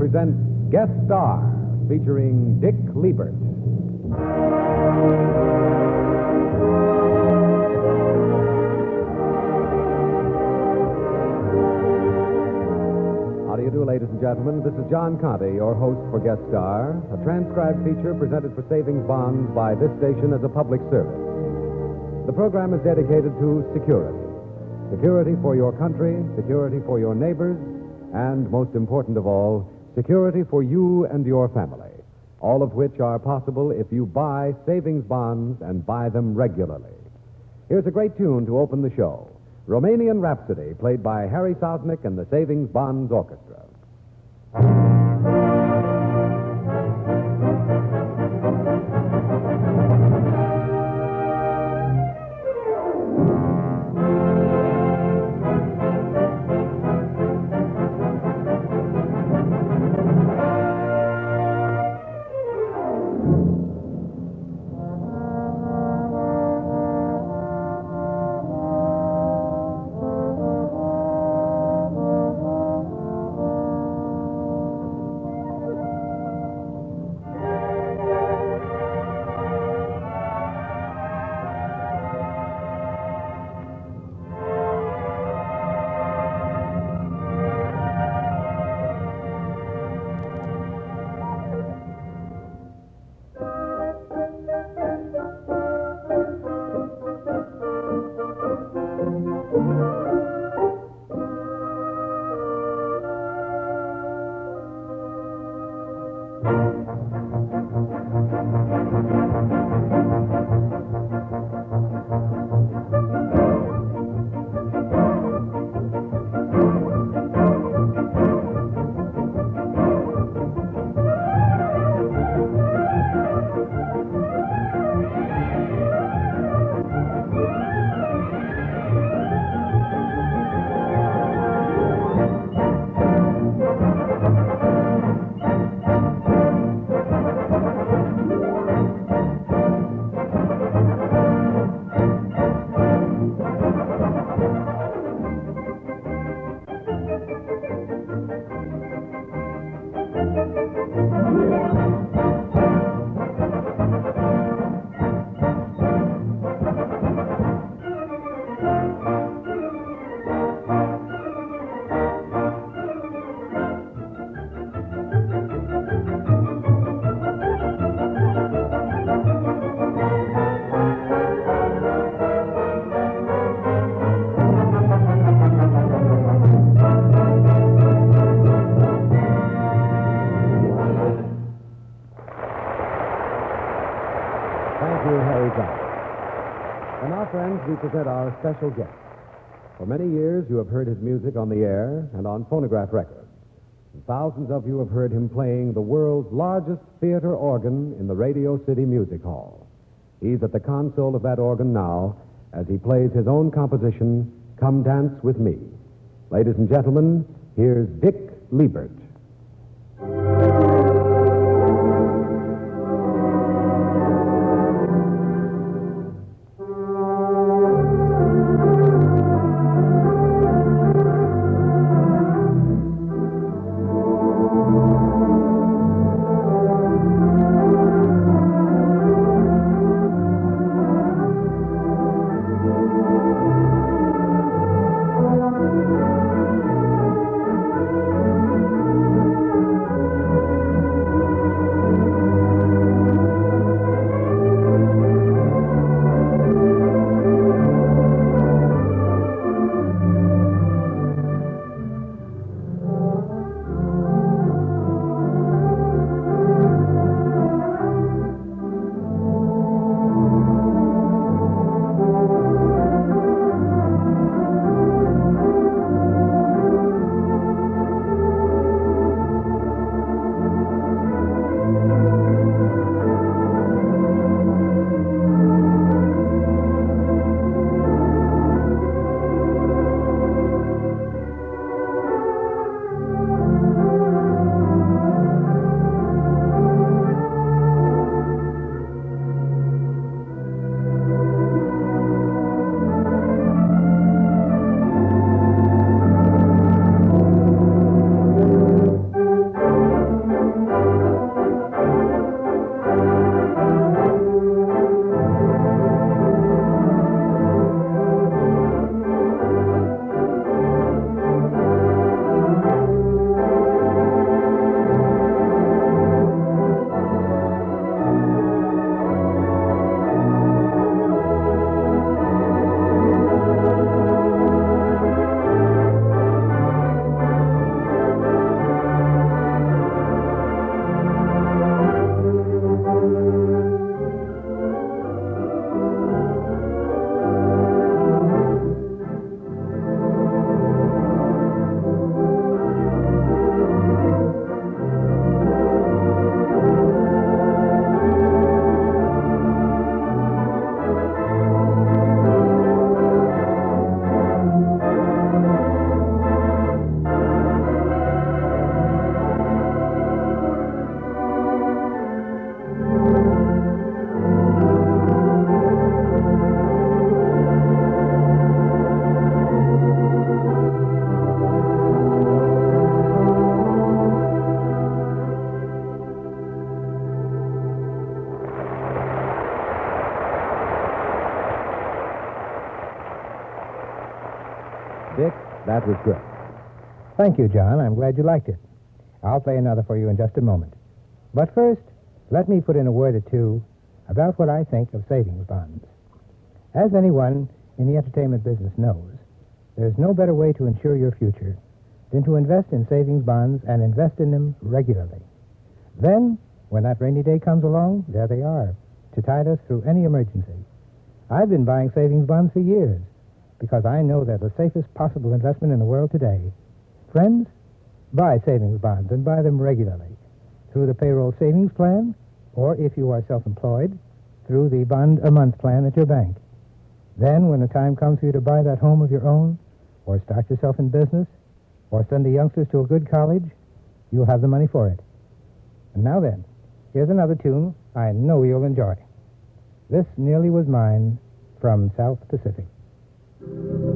presents Guest Star, featuring Dick Liebert. How do you do, ladies and gentlemen? This is John Conte, your host for Guest Star, a transcribed feature presented for savings bonds by this station as a public service. The program is dedicated to security. Security for your country, security for your neighbors, and most important of all, security for you and your family. All of which are possible if you buy savings bonds and buy them regularly. Here's a great tune to open the show. Romanian Rhapsody, played by Harry Sosnick and the Savings Bonds Orchestra. Harry Sosnick. And now, friends, we present our special guest. For many years, you have heard his music on the air and on phonograph records. And thousands of you have heard him playing the world's largest theater organ in the Radio City Music Hall. He's at the console of that organ now as he plays his own composition, Come Dance With Me. Ladies and gentlemen, here's Dick Liebert. That was good. Thank you, John. I'm glad you liked it. I'll play another for you in just a moment. But first, let me put in a word or two about what I think of savings bonds. As anyone in the entertainment business knows, there's no better way to ensure your future than to invest in savings bonds and invest in them regularly. Then, when that rainy day comes along, there they are to tide us through any emergency. I've been buying savings bonds for years because I know they're the safest possible investment in the world today. Friends, buy savings bonds and buy them regularly through the payroll savings plan or if you are self-employed, through the bond a month plan at your bank. Then, when the time comes for you to buy that home of your own, or start yourself in business, or send the youngsters to a good college, you'll have the money for it. And now then, here's another tune I know you'll enjoy. This nearly was mine from South Pacific. Thank you,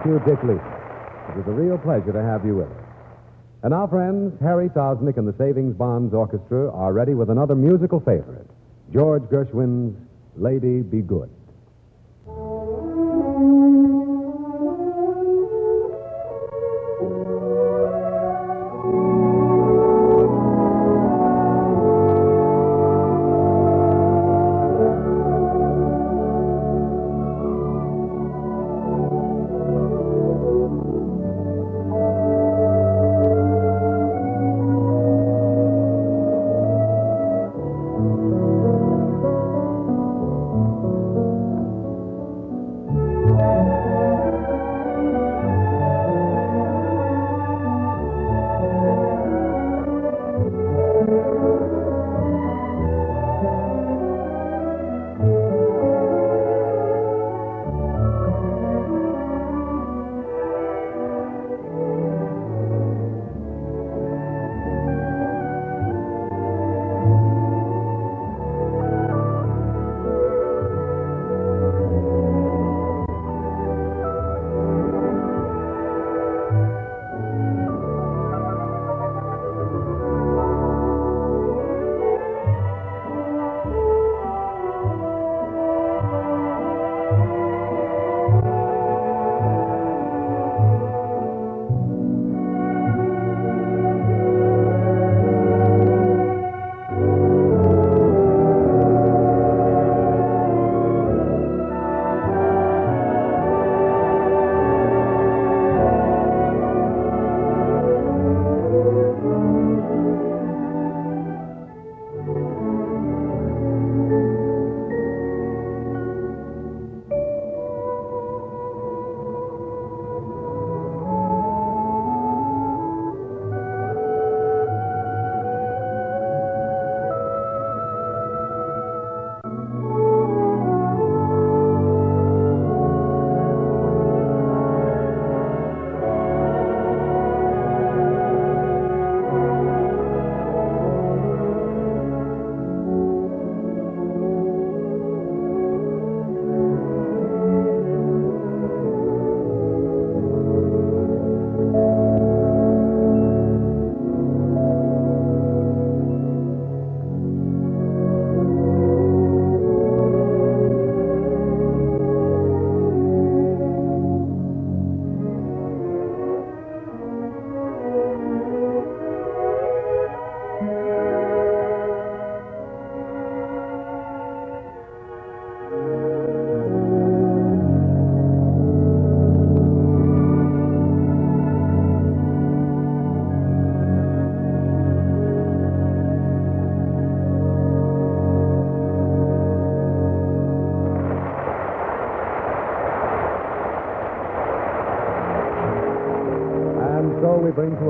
Dick Liebert. It was a real pleasure to have you with us. And our friends, Harry Sosnick and the Savings Bonds Orchestra are ready with another musical favorite George Gershwin's Lady Be Good.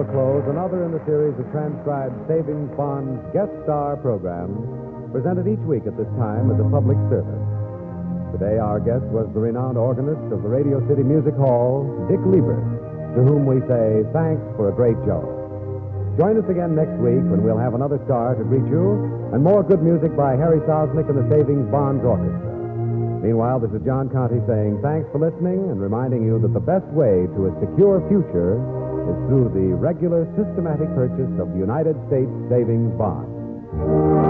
A close another in the series of transcribed Savings Bonds guest star programs presented each week at this time as a public service. Today, our guest was the renowned organist of the Radio City Music Hall, Dick Liebert, to whom we say thanks for a great show. Join us again next week when we'll have another star to greet you and more good music by Harry Sosnick and the Savings Bonds Orchestra. Meanwhile, this is John Conte saying thanks for listening and reminding you that the best way to a secure future is through the regular systematic purchase of United States savings bonds.